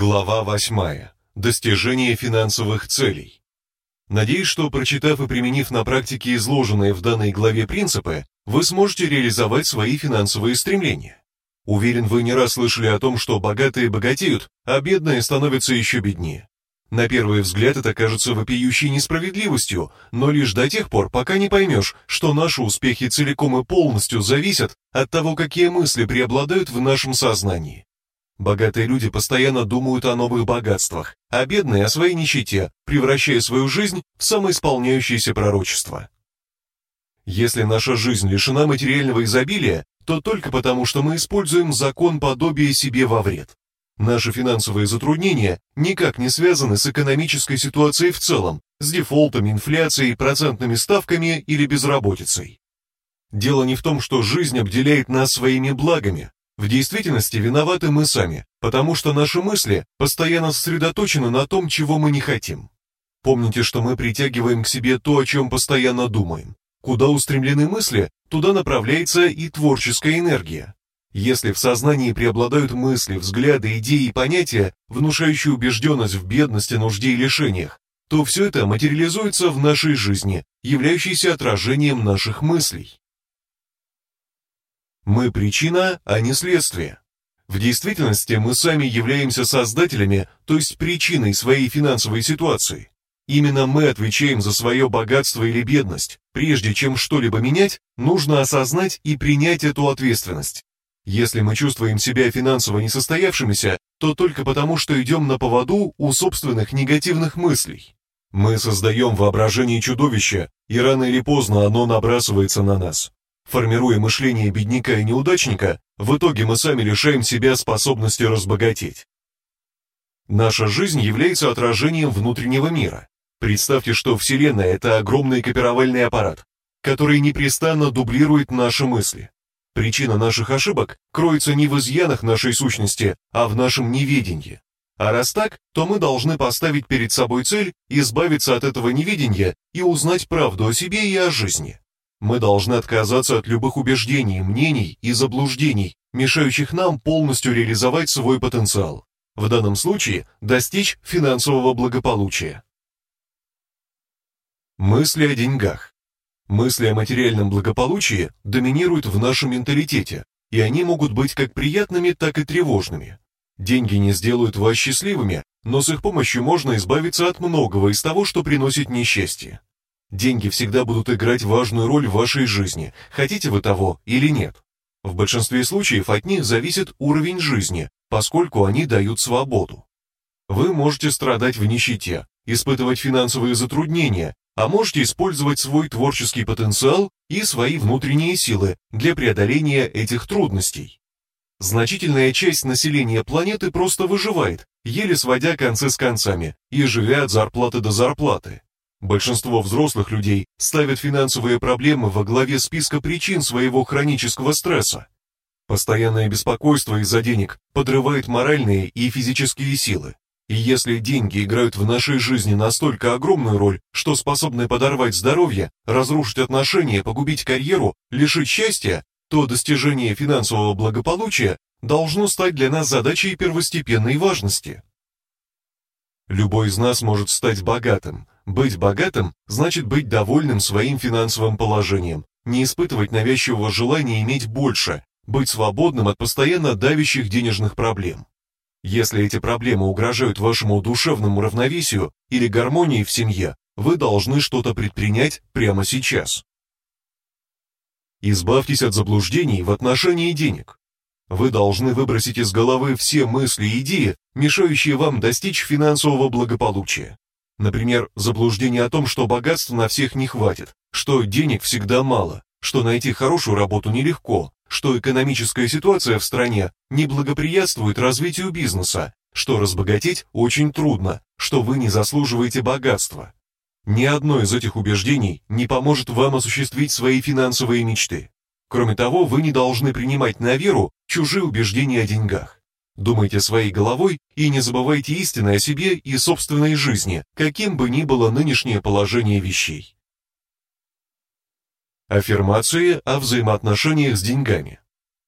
Глава 8. Достижение финансовых целей. Надеюсь, что прочитав и применив на практике изложенные в данной главе принципы, вы сможете реализовать свои финансовые стремления. Уверен, вы не раз слышали о том, что богатые богатеют, а бедные становятся еще беднее. На первый взгляд это кажется вопиющей несправедливостью, но лишь до тех пор, пока не поймешь, что наши успехи целиком и полностью зависят от того, какие мысли преобладают в нашем сознании. Богатые люди постоянно думают о новых богатствах, а бедные о своей нищете, превращая свою жизнь в самоисполняющееся пророчество. Если наша жизнь лишена материального изобилия, то только потому, что мы используем закон подобия себе во вред. Наши финансовые затруднения никак не связаны с экономической ситуацией в целом, с дефолтом, инфляцией, процентными ставками или безработицей. Дело не в том, что жизнь обделяет нас своими благами, в действительности виноваты мы сами, потому что наши мысли постоянно сосредоточены на том, чего мы не хотим. Помните, что мы притягиваем к себе то, о чем постоянно думаем. Куда устремлены мысли, туда направляется и творческая энергия. Если в сознании преобладают мысли, взгляды, идеи и понятия, внушающие убежденность в бедности, нужде и лишениях, то все это материализуется в нашей жизни, являющейся отражением наших мыслей. Мы причина, а не следствие. В действительности мы сами являемся создателями, то есть причиной своей финансовой ситуации. Именно мы отвечаем за свое богатство или бедность. Прежде чем что-либо менять, нужно осознать и принять эту ответственность. Если мы чувствуем себя финансово несостоявшимися, то только потому, что идем на поводу у собственных негативных мыслей. Мы создаем воображение чудовища, и рано или поздно оно набрасывается на нас. Формируя мышление бедняка и неудачника, в итоге мы сами лишаем себя способности разбогатеть. Наша жизнь является отражением внутреннего мира. Представьте, что Вселенная – это огромный копировальный аппарат, который непрестанно дублирует наши мысли. Причина наших ошибок кроется не в изъянах нашей сущности, а в нашем неведении. А раз так, то мы должны поставить перед собой цель избавиться от этого неведения и узнать правду о себе и о жизни. Мы должны отказаться от любых убеждений, мнений и заблуждений, мешающих нам полностью реализовать свой потенциал. В данном случае достичь финансового благополучия. Мысли о деньгах. Мысли о материальном благополучии доминируют в нашем менталитете, и они могут быть как приятными, так и тревожными. Деньги не сделают вас счастливыми, но с их помощью можно избавиться от многого из того, что приносит несчастье. Деньги всегда будут играть важную роль в вашей жизни, хотите вы того или нет. В большинстве случаев от них зависит уровень жизни, поскольку они дают свободу. Вы можете страдать в нищете, испытывать финансовые затруднения, а можете использовать свой творческий потенциал и свои внутренние силы для преодоления этих трудностей. Значительная часть населения планеты просто выживает, еле сводя концы с концами и живя от зарплаты до зарплаты. Большинство взрослых людей ставят финансовые проблемы во главе списка причин своего хронического стресса. Постоянное беспокойство из-за денег подрывает моральные и физические силы. И если деньги играют в нашей жизни настолько огромную роль, что способны подорвать здоровье, разрушить отношения, погубить карьеру, лишить счастья, то достижение финансового благополучия должно стать для нас задачей первостепенной важности. Любой из нас может стать богатым, быть богатым значит быть довольным своим финансовым положением, не испытывать навязчивого желания иметь больше, быть свободным от постоянно давящих денежных проблем. Если эти проблемы угрожают вашему душевному равновесию или гармонии в семье, вы должны что-то предпринять прямо сейчас. Избавьтесь от заблуждений в отношении денег. Вы должны выбросить из головы все мысли и идеи, мешающие вам достичь финансового благополучия. Например, заблуждение о том, что богатства на всех не хватит, что денег всегда мало, что найти хорошую работу нелегко, что экономическая ситуация в стране не благоприятствует развитию бизнеса, что разбогатеть очень трудно, что вы не заслуживаете богатства. Ни одно из этих убеждений не поможет вам осуществить свои финансовые мечты. Кроме того, вы не должны принимать на веру чужие убеждения о деньгах. Думайте своей головой и не забывайте истины о себе и собственной жизни, каким бы ни было нынешнее положение вещей. Аффирмации о взаимоотношениях с деньгами.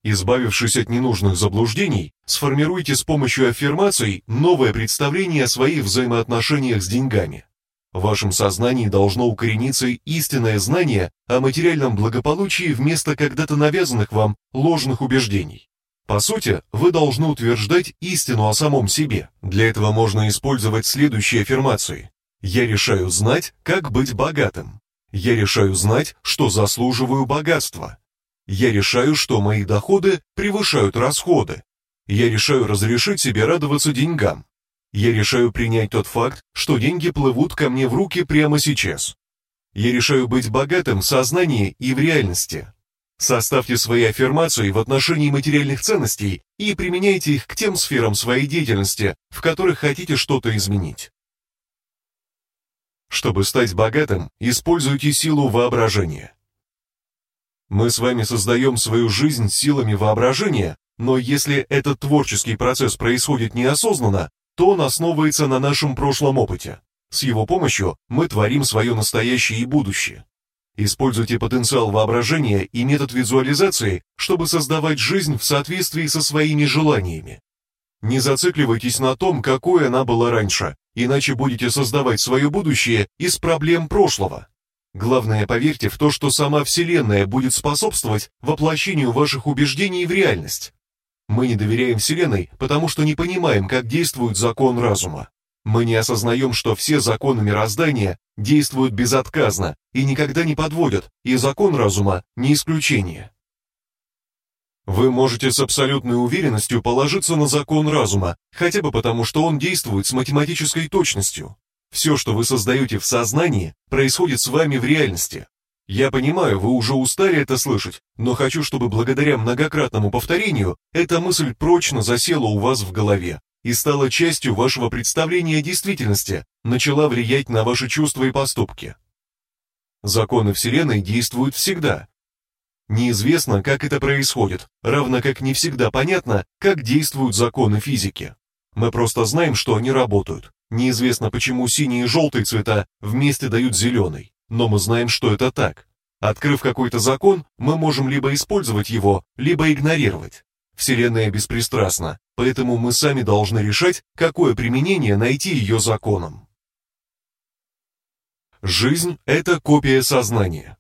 Избавившись от ненужных заблуждений, сформируйте с помощью аффирмаций новое представление о своих взаимоотношениях с деньгами. В вашем сознании должно укорениться истинное знание о материальном благополучии вместо когда-то навязанных вам ложных убеждений. По сути, вы должны утверждать истину о самом себе. Для этого можно использовать следующие аффирмации. Я решаю знать, как быть богатым. Я решаю знать, что заслуживаю богатства. Я решаю, что мои доходы превышают расходы. Я решаю разрешить себе радоваться деньгам. Я решаю принять тот факт, что деньги плывут ко мне в руки прямо сейчас. Я решаю быть богатым в сознании и в реальности. Составьте свои аффирмации в отношении материальных ценностей и применяйте их к тем сферам своей деятельности, в которых хотите что-то изменить. Чтобы стать богатым, используйте силу воображения. Мы с вами создаем свою жизнь силами воображения, но если этот творческий процесс происходит неосознанно, то он основывается на нашем прошлом опыте. С его помощью мы творим свое настоящее и будущее. Используйте потенциал воображения и метод визуализации, чтобы создавать жизнь в соответствии со своими желаниями. Не зацикливайтесь на том, какой она была раньше, иначе будете создавать свое будущее из проблем прошлого. Главное, поверьте в то, что сама Вселенная будет способствовать воплощению ваших убеждений в реальность. Мы не доверяем Вселенной, потому что не понимаем, как действует закон разума. Мы не осознаем, что все законы мироздания действуют безотказно и никогда не подводят, и закон разума не исключение. Вы можете с абсолютной уверенностью положиться на закон разума, хотя бы потому, что он действует с математической точностью. Все, что вы создаете в сознании, происходит с вами в реальности. Я понимаю, вы уже устали это слышать, но хочу, чтобы благодаря многократному повторению эта мысль прочно засела у вас в голове и стала частью вашего представления действительности, начала влиять на ваши чувства и поступки. Законы Вселенной действуют всегда. Неизвестно, как это происходит, равно как не всегда понятно, как действуют законы физики. Мы просто знаем, что они работают, Неизвестно, почему синий и желтый цвета вместе дают зеленый, но мы знаем, что это так. Открыв какой-то закон, мы можем либо использовать его, либо игнорировать. Вселенная беспристрастна, поэтому мы сами должны решать, какое применение найти ее законам. Жизнь – это копия сознания.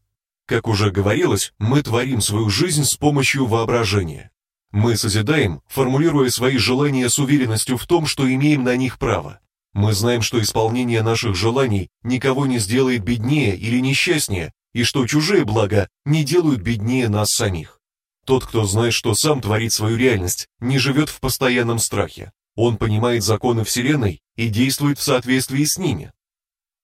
Как уже говорилось, мы творим свою жизнь с помощью воображения. Мы созидаем, формулируя свои желания с уверенностью в том, что имеем на них право. Мы знаем, что исполнение наших желаний никого не сделает беднее или несчастнее, и что чужие блага не делают беднее нас самих. Тот, кто знает, что сам творит свою реальность, не живет в постоянном страхе. Он понимает законы Вселенной и действует в соответствии с ними.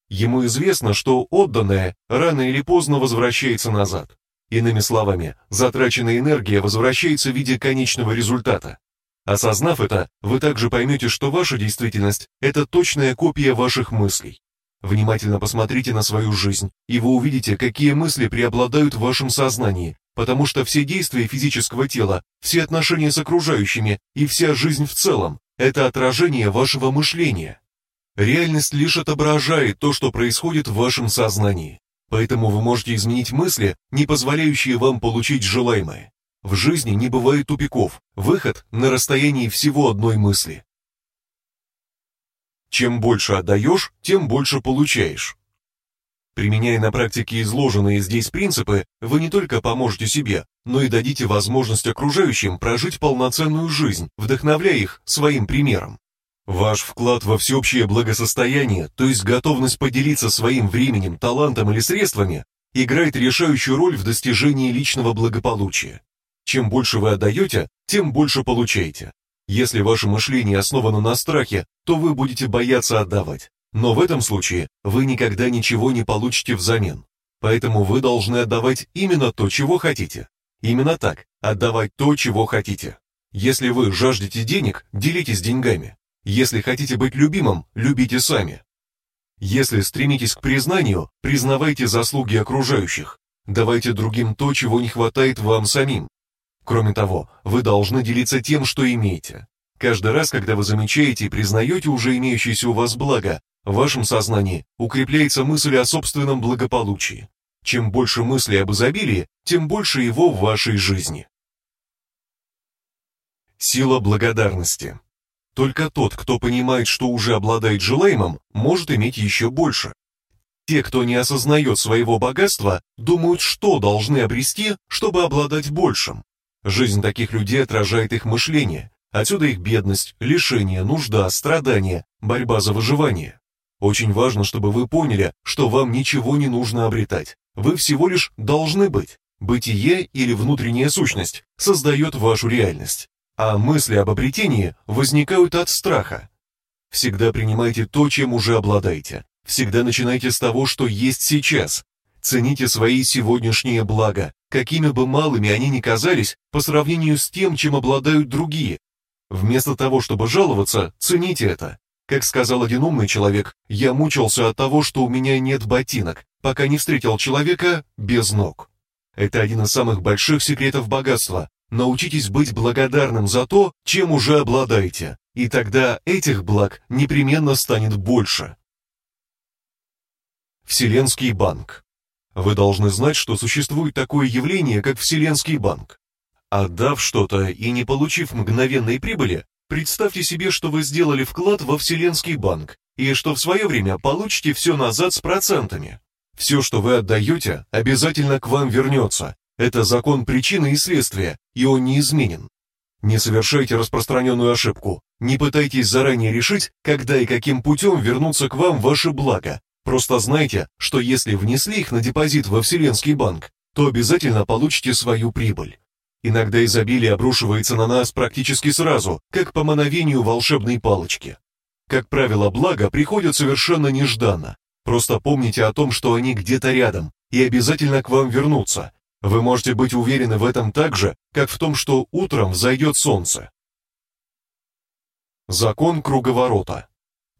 Ему известно, что отданное рано или поздно возвращается назад. Иными словами, затраченная энергия возвращается в виде конечного результата. Осознав это, вы также поймете, что ваша действительность – это точная копия ваших мыслей. Внимательно посмотрите на свою жизнь, и вы увидите, какие мысли преобладают в вашем сознании, потому что все действия физического тела, все отношения с окружающими и вся жизнь в целом – это отражение вашего мышления. Реальность лишь отображает то, что происходит в вашем сознании. Поэтому вы можете изменить мысли, не позволяющие вам получить желаемое. В жизни не бывает тупиков, выход на расстоянии всего одной мысли. Чем больше отдаешь, тем больше получаешь. Применяя на практике изложенные здесь принципы, вы не только поможете себе, но и дадите возможность окружающим прожить полноценную жизнь, вдохновляя их своим примером. Ваш вклад во всеобщее благосостояние, то есть готовность поделиться своим временем, талантом или средствами, играет решающую роль в достижении личного благополучия. Чем больше вы отдаете, тем больше получаете. Если ваше мышление основано на страхе, то вы будете бояться отдавать. Но в этом случае вы никогда ничего не получите взамен. Поэтому вы должны отдавать именно то, чего хотите. Именно так, отдавать то, чего хотите. Если вы жаждете денег, делитесь деньгами. Если хотите быть любимым, любите сами. Если стремитесь к признанию, признавайте заслуги окружающих. Давайте другим то, чего не хватает вам самим. Кроме того, вы должны делиться тем, что имеете. Каждый раз, когда вы замечаете и признаете уже имеющееся у вас благо, в вашем сознании укрепляется мысль о собственном благополучии. Чем больше мыслей об изобилии, тем больше его в вашей жизни. Сила благодарности. Только тот, кто понимает, что уже обладает желаемым, может иметь еще больше. Те, кто не осознает своего богатства, думают, что должны обрести, чтобы обладать большим. Жизнь таких людей отражает их мышление, отсюда их бедность, лишение, нужда, страдания, борьба за выживание. Очень важно, чтобы вы поняли, что вам ничего не нужно обретать. Вы всего лишь должны быть. Бытие или внутренняя сущность создает вашу реальность а мысли об обретении возникают от страха. Всегда принимайте то, чем уже обладаете. Всегда начинайте с того, что есть сейчас. Цените свои сегодняшние блага, какими бы малыми они ни казались по сравнению с тем, чем обладают другие. Вместо того, чтобы жаловаться, цените это. Как сказал один умный человек, я мучился от того, что у меня нет ботинок, пока не встретил человека без ног. Это один из самых больших секретов богатства, Научитесь быть благодарным за то, чем уже обладаете, и тогда этих благ непременно станет больше. Вселенский банк. Вы должны знать, что существует такое явление, как Вселенский банк. Отдав что-то и не получив мгновенной прибыли, представьте себе, что вы сделали вклад во Вселенский банк, и что в свое время получите все назад с процентами. Все, что вы отдаете, обязательно к вам вернется, это закон причины и следствия, и он неизменен. Не совершайте распространенную ошибку. Не пытайтесь заранее решить, когда и каким путем вернутся к вам ваши блага. Просто знайте, что если внесли их на депозит во Вселенский банк, то обязательно получите свою прибыль. Иногда изобилие обрушивается на нас практически сразу, как по мановению волшебной палочки. Как правило, блага приходят совершенно нежданно. Просто помните о том, что они где-то рядом, и обязательно к вам вернутся, вы можете быть уверены в этом так же, как в том, что утром взойдет солнце. Закон круговорота.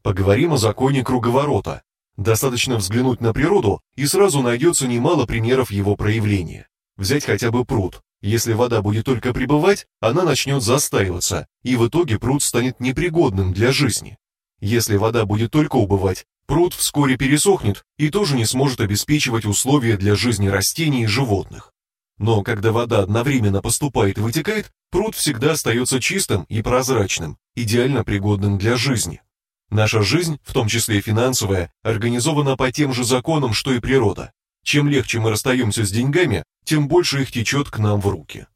Поговорим о законе круговорота. Достаточно взглянуть на природу, и сразу найдется немало примеров его проявления. Взять хотя бы пруд. Если вода будет только пребывать, она начнет застаиваться, и в итоге пруд станет непригодным для жизни. Если вода будет только убывать, пруд вскоре пересохнет и тоже не сможет обеспечивать условия для жизни растений и животных. Но когда вода одновременно поступает и вытекает, пруд всегда остается чистым и прозрачным, идеально пригодным для жизни. Наша жизнь, в том числе финансовая, организована по тем же законам, что и природа. Чем легче мы расстаемся с деньгами, тем больше их течет к нам в руки.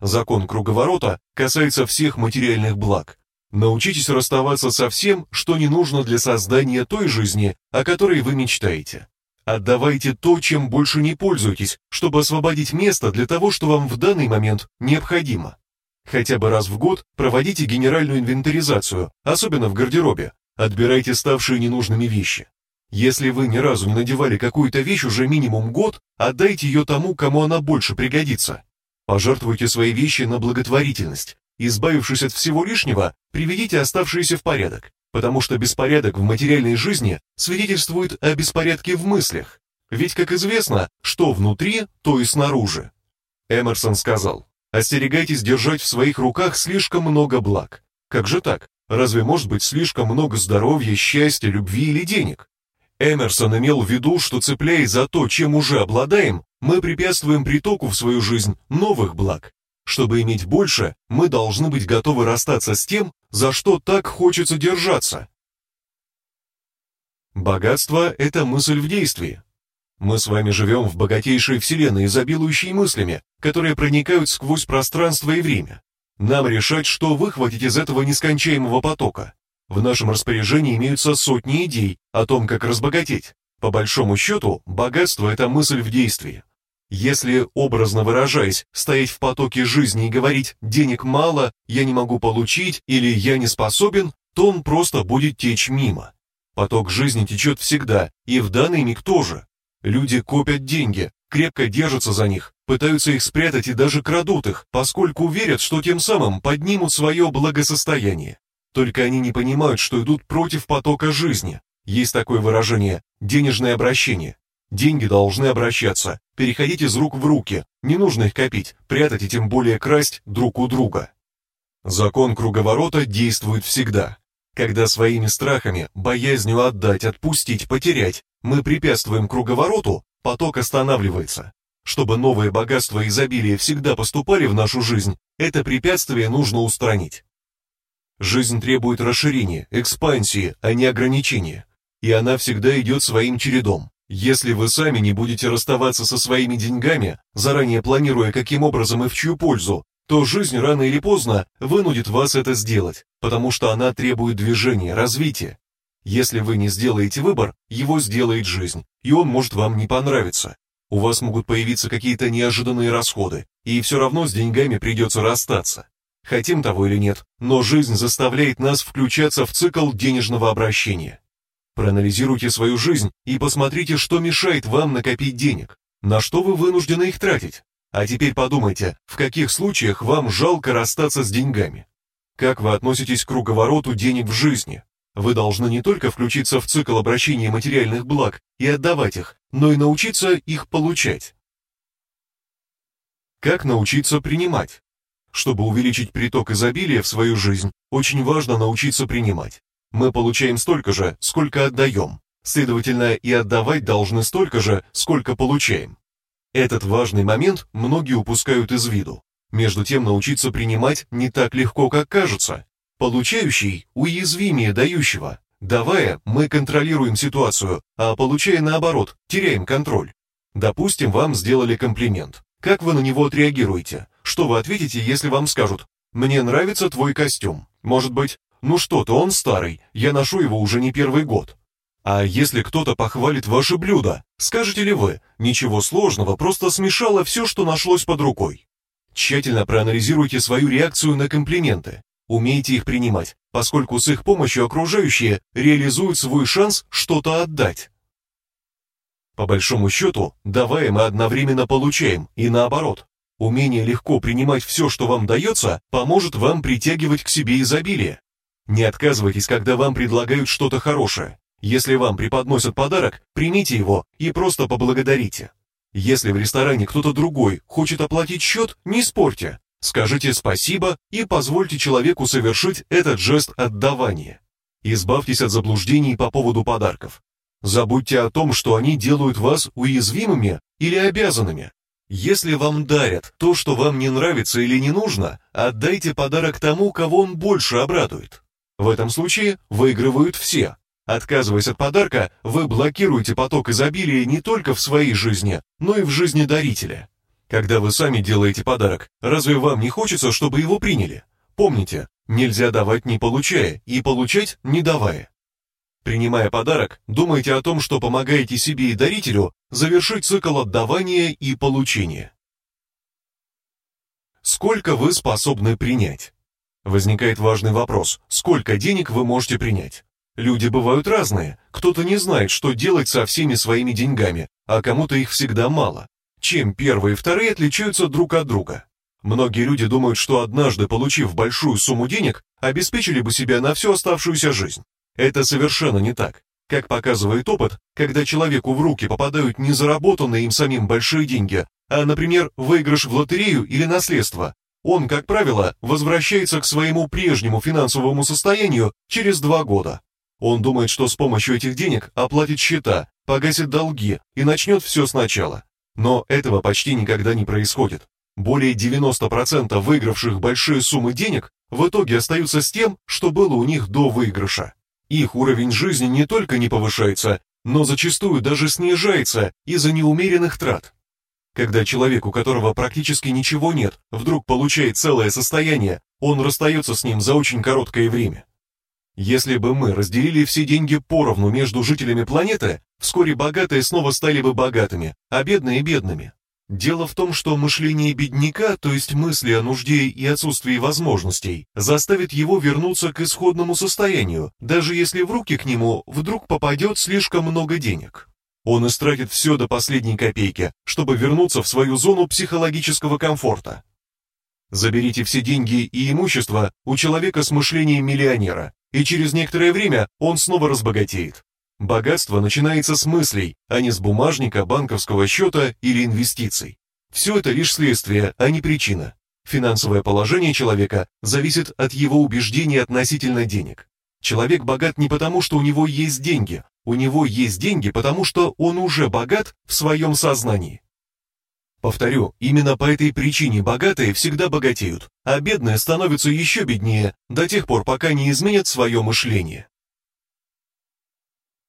Закон круговорота касается всех материальных благ, Научитесь расставаться со всем, что не нужно для создания той жизни, о которой вы мечтаете. Отдавайте то, чем больше не пользуетесь, чтобы освободить место для того, что вам в данный момент необходимо. Хотя бы раз в год проводите генеральную инвентаризацию, особенно в гардеробе. Отбирайте ставшие ненужными вещи. Если вы ни разу не надевали какую-то вещь уже минимум год, отдайте ее тому, кому она больше пригодится. Пожертвуйте свои вещи на благотворительность. Избавившись от всего лишнего, приведите оставшиеся в порядок, потому что беспорядок в материальной жизни свидетельствует о беспорядке в мыслях. Ведь, как известно, что внутри, то и снаружи. Эмерсон сказал, остерегайтесь держать в своих руках слишком много благ. Как же так? Разве может быть слишком много здоровья, счастья, любви или денег? Эмерсон имел в виду, что цепляясь за то, чем уже обладаем, мы препятствуем притоку в свою жизнь новых благ, чтобы иметь больше, мы должны быть готовы расстаться с тем, за что так хочется держаться. Богатство – это мысль в действии. Мы с вами живем в богатейшей вселенной, изобилующей мыслями, которые проникают сквозь пространство и время. Нам решать, что выхватить из этого нескончаемого потока. В нашем распоряжении имеются сотни идей о том, как разбогатеть. По большому счету, богатство – это мысль в действии. Если, образно выражаясь, стоять в потоке жизни и говорить «денег мало, я не могу получить» или «я не способен», то он просто будет течь мимо. Поток жизни течет всегда, и в данный миг тоже. Люди копят деньги, крепко держатся за них, пытаются их спрятать и даже крадут их, поскольку верят, что тем самым поднимут свое благосостояние. Только они не понимают, что идут против потока жизни. Есть такое выражение «денежное обращение». Деньги должны обращаться, переходить из рук в руки, не нужно их копить, прятать и тем более красть друг у друга. Закон круговорота действует всегда. Когда своими страхами, боязнью отдать, отпустить, потерять, мы препятствуем круговороту, поток останавливается. Чтобы новые богатства и изобилие всегда поступали в нашу жизнь, это препятствие нужно устранить. Жизнь требует расширения, экспансии, а не ограничения. И она всегда идет своим чередом. Если вы сами не будете расставаться со своими деньгами, заранее планируя, каким образом и в чью пользу, то жизнь рано или поздно вынудит вас это сделать, потому что она требует движения, развития. Если вы не сделаете выбор, его сделает жизнь, и он может вам не понравиться. У вас могут появиться какие-то неожиданные расходы, и все равно с деньгами придется расстаться. Хотим того или нет, но жизнь заставляет нас включаться в цикл денежного обращения. Проанализируйте свою жизнь и посмотрите, что мешает вам накопить денег, на что вы вынуждены их тратить. А теперь подумайте, в каких случаях вам жалко расстаться с деньгами. Как вы относитесь к круговороту денег в жизни? Вы должны не только включиться в цикл обращения материальных благ и отдавать их, но и научиться их получать. Как научиться принимать? Чтобы увеличить приток изобилия в свою жизнь, очень важно научиться принимать. Мы получаем столько же, сколько отдаем. Следовательно, и отдавать должны столько же, сколько получаем. Этот важный момент многие упускают из виду. Между тем, научиться принимать не так легко, как кажется. Получающий уязвимее дающего. Давая, мы контролируем ситуацию, а получая наоборот, теряем контроль. Допустим, вам сделали комплимент. Как вы на него отреагируете? Что вы ответите, если вам скажут «Мне нравится твой костюм»? Может быть, «Ну что-то, он старый, я ношу его уже не первый год». А если кто-то похвалит ваше блюдо, скажете ли вы «Ничего сложного, просто смешала все, что нашлось под рукой»? Тщательно проанализируйте свою реакцию на комплименты. Умейте их принимать, поскольку с их помощью окружающие реализуют свой шанс что-то отдать. По большому счету, давая мы одновременно получаем, и наоборот. Умение легко принимать все, что вам дается, поможет вам притягивать к себе изобилие. Не отказывайтесь, когда вам предлагают что-то хорошее. Если вам преподносят подарок, примите его и просто поблагодарите. Если в ресторане кто-то другой хочет оплатить счет, не спорьте. Скажите спасибо и позвольте человеку совершить этот жест отдавания. Избавьтесь от заблуждений по поводу подарков. Забудьте о том, что они делают вас уязвимыми или обязанными. Если вам дарят то, что вам не нравится или не нужно, отдайте подарок тому, кого он больше обрадует. В этом случае выигрывают все. Отказываясь от подарка, вы блокируете поток изобилия не только в своей жизни, но и в жизни дарителя. Когда вы сами делаете подарок, разве вам не хочется, чтобы его приняли? Помните, нельзя давать не получая и получать не давая. Принимая подарок, думайте о том, что помогаете себе и дарителю завершить цикл отдавания и получения. Сколько вы способны принять? Возникает важный вопрос, сколько денег вы можете принять? Люди бывают разные, кто-то не знает, что делать со всеми своими деньгами, а кому-то их всегда мало. Чем первые и вторые отличаются друг от друга? Многие люди думают, что однажды, получив большую сумму денег, обеспечили бы себя на всю оставшуюся жизнь. Это совершенно не так. Как показывает опыт, когда человеку в руки попадают не заработанные им самим большие деньги, а, например, выигрыш в лотерею или наследство, он, как правило, возвращается к своему прежнему финансовому состоянию через два года. Он думает, что с помощью этих денег оплатит счета, погасит долги и начнет все сначала. Но этого почти никогда не происходит. Более 90% выигравших большие суммы денег в итоге остаются с тем, что было у них до выигрыша. Их уровень жизни не только не повышается, но зачастую даже снижается из-за неумеренных трат. Когда человек, у которого практически ничего нет, вдруг получает целое состояние, он расстается с ним за очень короткое время. Если бы мы разделили все деньги поровну между жителями планеты, вскоре богатые снова стали бы богатыми, а бедные – бедными. Дело в том, что мышление бедняка, то есть мысли о нужде и отсутствии возможностей, заставит его вернуться к исходному состоянию, даже если в руки к нему вдруг попадет слишком много денег. Он истратит все до последней копейки, чтобы вернуться в свою зону психологического комфорта. Заберите все деньги и имущество у человека с мышлением миллионера, и через некоторое время он снова разбогатеет. Богатство начинается с мыслей, а не с бумажника, банковского счета или инвестиций. Все это лишь следствие, а не причина. Финансовое положение человека зависит от его убеждений относительно денег. Человек богат не потому, что у него есть деньги, у него есть деньги, потому что он уже богат в своем сознании. Повторю, именно по этой причине богатые всегда богатеют, а бедные становятся еще беднее до тех пор, пока не изменят свое мышление.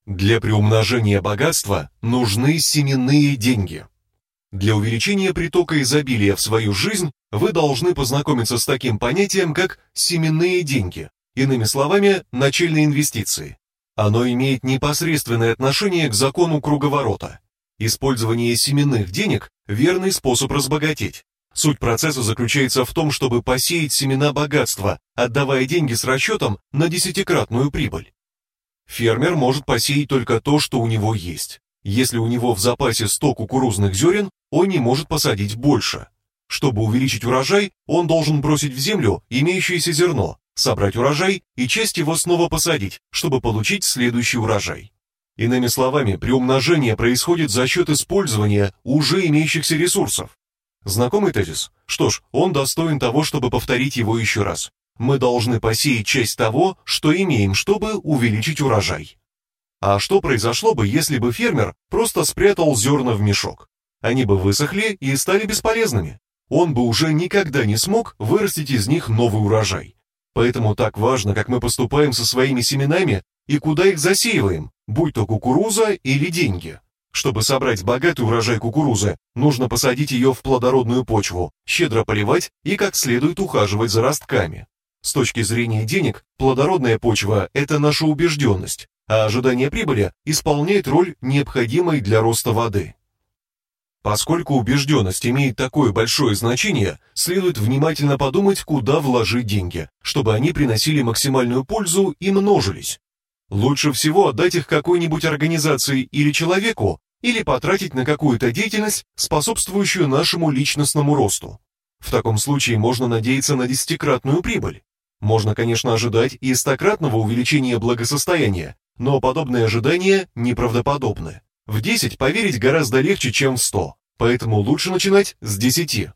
Для приумножения богатства нужны семенные деньги. Для увеличения притока изобилия в свою жизнь вы должны познакомиться с таким понятием, как семенные деньги, иными словами, начальные инвестиции. Оно имеет непосредственное отношение к закону круговорота. Использование семенных денег – верный способ разбогатеть. Суть процесса заключается в том, чтобы посеять семена богатства, отдавая деньги с расчетом на десятикратную прибыль. Фермер может посеять только то, что у него есть. Если у него в запасе 100 кукурузных зерен, он не может посадить больше. Чтобы увеличить урожай, он должен бросить в землю имеющееся зерно, собрать урожай и часть его снова посадить, чтобы получить следующий урожай. Иными словами, приумножение происходит за счет использования уже имеющихся ресурсов. Знакомый тезис? Что ж, он достоин того, чтобы повторить его еще раз. Мы должны посеять часть того, что имеем, чтобы увеличить урожай. А что произошло бы, если бы фермер просто спрятал зерна в мешок? Они бы высохли и стали бесполезными. Он бы уже никогда не смог вырастить из них новый урожай. Поэтому так важно, как мы поступаем со своими семенами и куда их засеиваем, будь то кукуруза или деньги. Чтобы собрать богатый урожай кукурузы, нужно посадить ее в плодородную почву, щедро поливать и как следует ухаживать за ростками. С точки зрения денег, плодородная почва – это наша убежденность, а ожидание прибыли исполняет роль необходимой для роста воды. Поскольку убежденность имеет такое большое значение, следует внимательно подумать, куда вложить деньги, чтобы они приносили максимальную пользу и множились. Лучше всего отдать их какой-нибудь организации или человеку, или потратить на какую-то деятельность, способствующую нашему личностному росту. В таком случае можно надеяться на десятикратную прибыль. Можно, конечно, ожидать и стократного увеличения благосостояния, но подобные ожидания неправдоподобны. В 10 поверить гораздо легче, чем в 100, поэтому лучше начинать с 10.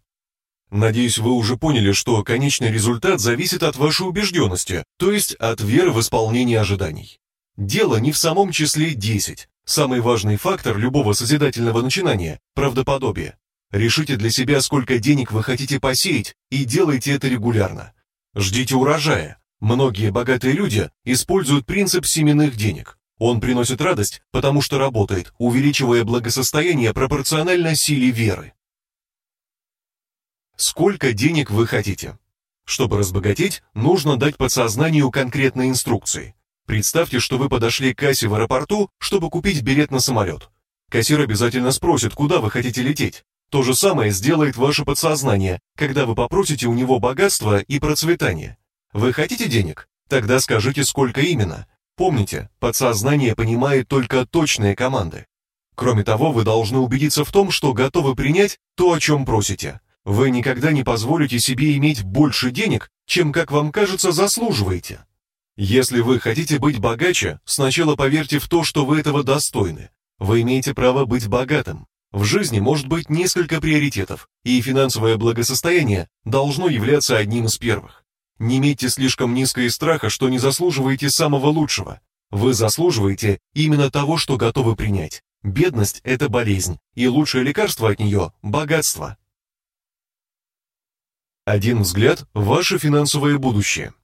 Надеюсь, вы уже поняли, что конечный результат зависит от вашей убежденности, то есть от веры в исполнение ожиданий. Дело не в самом числе 10. Самый важный фактор любого созидательного начинания – правдоподобие. Решите для себя, сколько денег вы хотите посеять, и делайте это регулярно. Ждите урожая. Многие богатые люди используют принцип семенных денег. Он приносит радость, потому что работает, увеличивая благосостояние пропорционально силе веры. Сколько денег вы хотите? Чтобы разбогатеть, нужно дать подсознанию конкретные инструкции. Представьте, что вы подошли к кассе в аэропорту, чтобы купить билет на самолет. Кассир обязательно спросит, куда вы хотите лететь. То же самое сделает ваше подсознание, когда вы попросите у него богатства и процветания. Вы хотите денег? Тогда скажите, сколько именно. Помните, подсознание понимает только точные команды. Кроме того, вы должны убедиться в том, что готовы принять то, о чем просите. Вы никогда не позволите себе иметь больше денег, чем, как вам кажется, заслуживаете. Если вы хотите быть богаче, сначала поверьте в то, что вы этого достойны. Вы имеете право быть богатым. В жизни может быть несколько приоритетов, и финансовое благосостояние должно являться одним из первых. Не имейте слишком низкое страха, что не заслуживаете самого лучшего. Вы заслуживаете именно того, что готовы принять. Бедность – это болезнь, и лучшее лекарство от нее – богатство. Один взгляд – ваше финансовое будущее.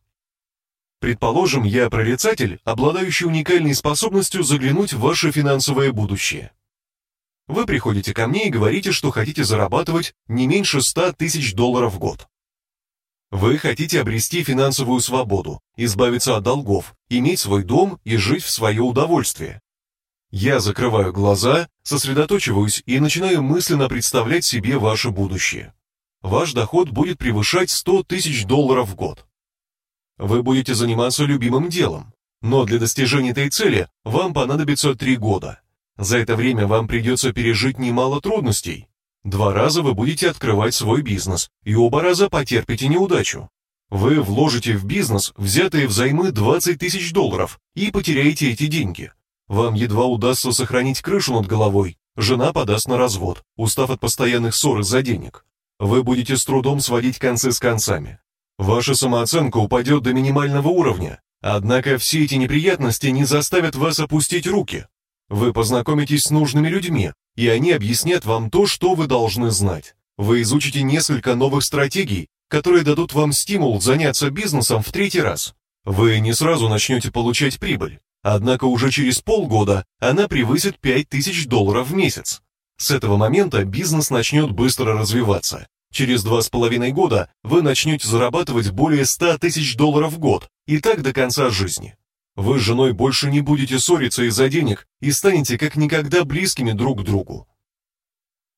Предположим, я прорицатель, обладающий уникальной способностью заглянуть в ваше финансовое будущее. Вы приходите ко мне и говорите, что хотите зарабатывать не меньше 100 тысяч долларов в год. Вы хотите обрести финансовую свободу, избавиться от долгов, иметь свой дом и жить в свое удовольствие. Я закрываю глаза, сосредоточиваюсь и начинаю мысленно представлять себе ваше будущее. Ваш доход будет превышать 100 тысяч долларов в год. Вы будете заниматься любимым делом, но для достижения этой цели вам понадобится три года. За это время вам придется пережить немало трудностей. Два раза вы будете открывать свой бизнес, и оба раза потерпите неудачу. Вы вложите в бизнес взятые взаймы 20 тысяч долларов и потеряете эти деньги. Вам едва удастся сохранить крышу над головой, жена подаст на развод, устав от постоянных ссор из-за денег. Вы будете с трудом сводить концы с концами. Ваша самооценка упадет до минимального уровня, однако все эти неприятности не заставят вас опустить руки. Вы познакомитесь с нужными людьми, и они объяснят вам то, что вы должны знать. Вы изучите несколько новых стратегий, которые дадут вам стимул заняться бизнесом в третий раз. Вы не сразу начнете получать прибыль, однако уже через полгода она превысит 5000 долларов в месяц. С этого момента бизнес начнет быстро развиваться. Через два с половиной года вы начнете зарабатывать более 100 тысяч долларов в год, и так до конца жизни. Вы с женой больше не будете ссориться из-за денег и станете как никогда близкими друг к другу.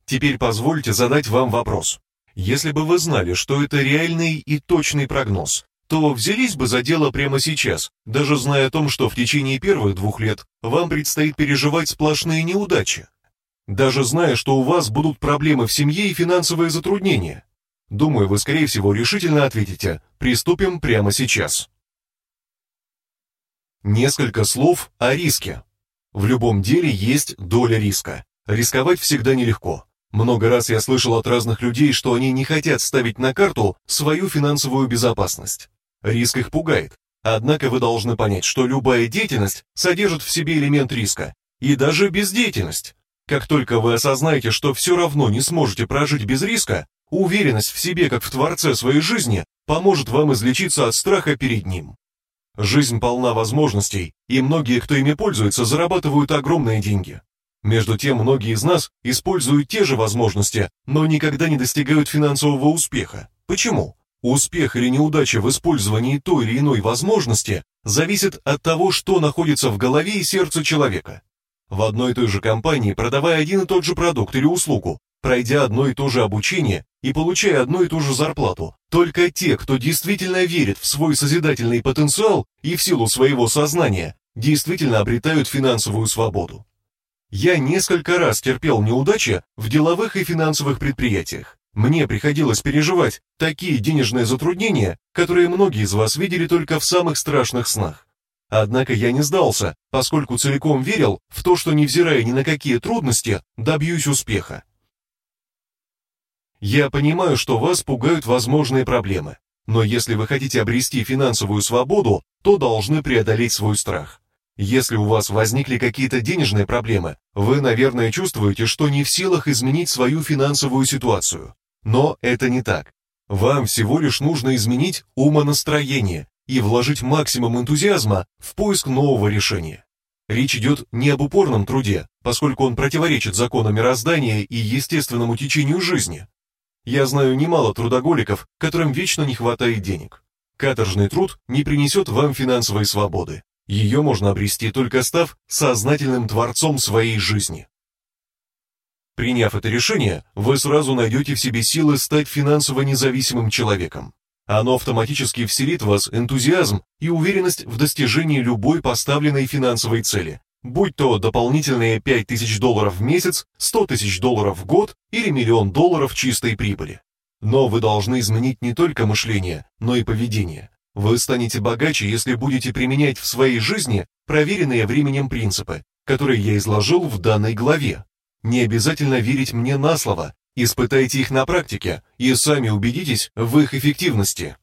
Теперь позвольте задать вам вопрос. Если бы вы знали, что это реальный и точный прогноз, то взялись бы за дело прямо сейчас, даже зная о том, что в течение первых двух лет вам предстоит переживать сплошные неудачи. Даже зная, что у вас будут проблемы в семье и финансовые затруднения. Думаю, вы, скорее всего, решительно ответите «Приступим прямо сейчас». Несколько слов о риске. В любом деле есть доля риска. Рисковать всегда нелегко. Много раз я слышал от разных людей, что они не хотят ставить на карту свою финансовую безопасность. Риск их пугает. Однако вы должны понять, что любая деятельность содержит в себе элемент риска. И даже бездеятельность. Как только вы осознаете, что все равно не сможете прожить без риска, уверенность в себе, как в творце своей жизни, поможет вам излечиться от страха перед ним. Жизнь полна возможностей, и многие, кто ими пользуется, зарабатывают огромные деньги. Между тем, многие из нас используют те же возможности, но никогда не достигают финансового успеха. Почему? Успех или неудача в использовании той или иной возможности зависит от того, что находится в голове и сердце человека. В одной и той же компании, продавая один и тот же продукт или услугу, пройдя одно и то же обучение и получая одну и ту же зарплату, только те, кто действительно верит в свой созидательный потенциал и в силу своего сознания, действительно обретают финансовую свободу. Я несколько раз терпел неудачи в деловых и финансовых предприятиях. Мне приходилось переживать такие денежные затруднения, которые многие из вас видели только в самых страшных снах. Однако я не сдался, поскольку целиком верил в то, что невзирая ни на какие трудности, добьюсь успеха. Я понимаю, что вас пугают возможные проблемы, но если вы хотите обрести финансовую свободу, то должны преодолеть свой страх. Если у вас возникли какие-то денежные проблемы, вы, наверное, чувствуете, что не в силах изменить свою финансовую ситуацию. Но это не так. Вам всего лишь нужно изменить умонастроение и вложить максимум энтузиазма в поиск нового решения. Речь идет не об упорном труде, поскольку он противоречит законам мироздания и естественному течению жизни. Я знаю немало трудоголиков, которым вечно не хватает денег. Каторжный труд не принесет вам финансовой свободы. Ее можно обрести только став сознательным творцом своей жизни. Приняв это решение, вы сразу найдете в себе силы стать финансово независимым человеком. Оно автоматически вселит в вас энтузиазм и уверенность в достижении любой поставленной финансовой цели, будь то дополнительные 5000 долларов в месяц, 100 тысяч долларов в год или миллион долларов чистой прибыли. Но вы должны изменить не только мышление, но и поведение. Вы станете богаче, если будете применять в своей жизни проверенные временем принципы, которые я изложил в данной главе. Не обязательно верить мне на слово, испытайте их на практике и сами убедитесь в их эффективности.